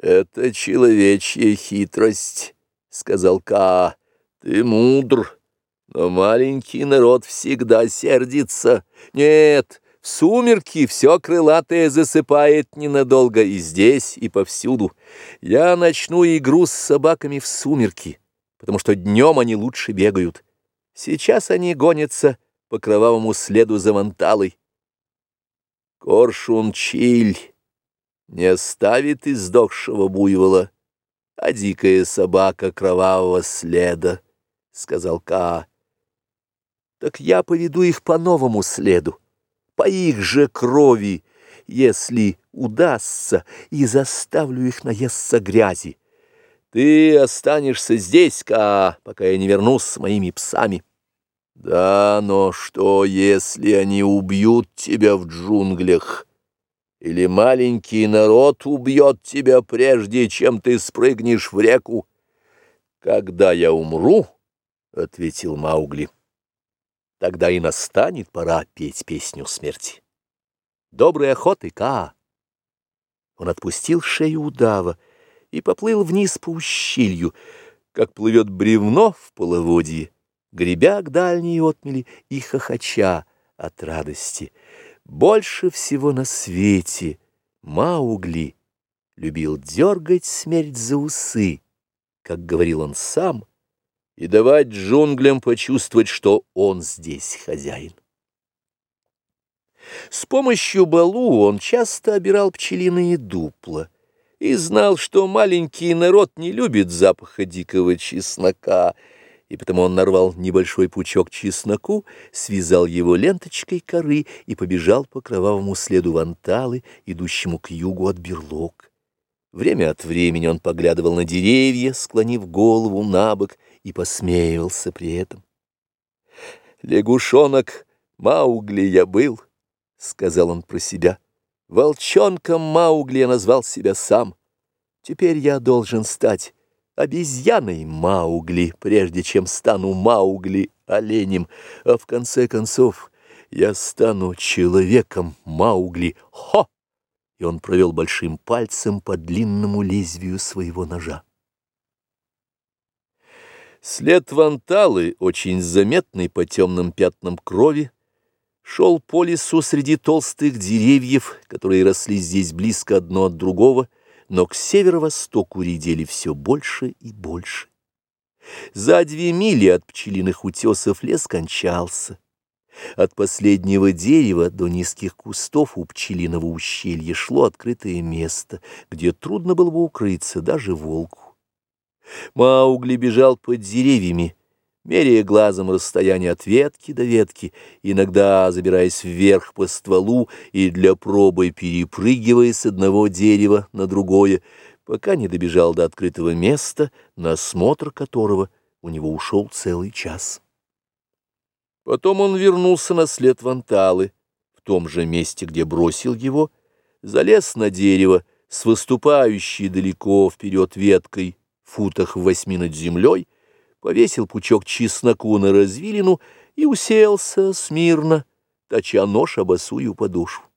Это человечья хитрость, — сказал Ка. Ты мудр, но маленький народ всегда сердится. Нет, в сумерки все крылатое засыпает ненадолго и здесь, и повсюду. Я начну игру с собаками в сумерки, потому что днем они лучше бегают. Сейчас они гонятся по кровавому следу за Ванталой. Коршун Чиль не оставит издохшего буйвола, а дикая собака кровавого следа, — сказал Ка. Так я поведу их по новому следу, по их же крови, если удастся, и заставлю их наесться грязи. Ты останешься здесь, Ка, пока я не вернусь с моими псами. Да, но что, если они убьют тебя в джунглях? Или маленький народ убьет тебя, прежде чем ты спрыгнешь в реку? Когда я умру, — ответил Маугли, — тогда и настанет пора петь песню смерти. Доброй охоты, Ка! Он отпустил шею удава и поплыл вниз по ущелью, как плывет бревно в половодье, гребя к дальней отмели и хохоча от радости — больше всего на свете Маугли любил дергать смерть за усы, как говорил он сам, и давать джунглям почувствовать, что он здесь хозяин. С помощью балу он часто обирал пчелиные дупла и знал, что маленький народ не любит запаха дикого чеснока, и потому он нарвал небольшой пучок чесноку, связал его ленточкой коры и побежал по кровавому следу ванталы, идущему к югу от берлог. Время от времени он поглядывал на деревья, склонив голову на бок, и посмеивался при этом. «Лягушонок Маугли я был», — сказал он про себя. «Волчонком Маугли я назвал себя сам. Теперь я должен стать обезьяной Маугли, прежде чем стану Маугли оленем, а в конце концов я стану человеком Маугли. Хо! И он провел большим пальцем по длинному лезвию своего ножа. След ванталы, очень заметный по темным пятнам крови, шел по лесу среди толстых деревьев, которые росли здесь близко одно от другого, но к северо-востоку редели все больше и больше. За две мили от пчелиных утесов лес кончался. От последнего дерева до низких кустов у пчелиного ущелья шло открытое место, где трудно было бы укрыться даже волку. Маугли бежал под деревьями, меряя глазом расстояние от ветки до ветки, иногда забираясь вверх по стволу и для пробы перепрыгивая с одного дерева на другое, пока не добежал до открытого места, на осмотр которого у него ушел целый час. Потом он вернулся на след ванталы, в том же месте, где бросил его, залез на дерево с выступающей далеко вперед веткой, футах в восьми над землей, повесил пучок чесноку на развилину и уселся смирно, точа нож обосую подошву.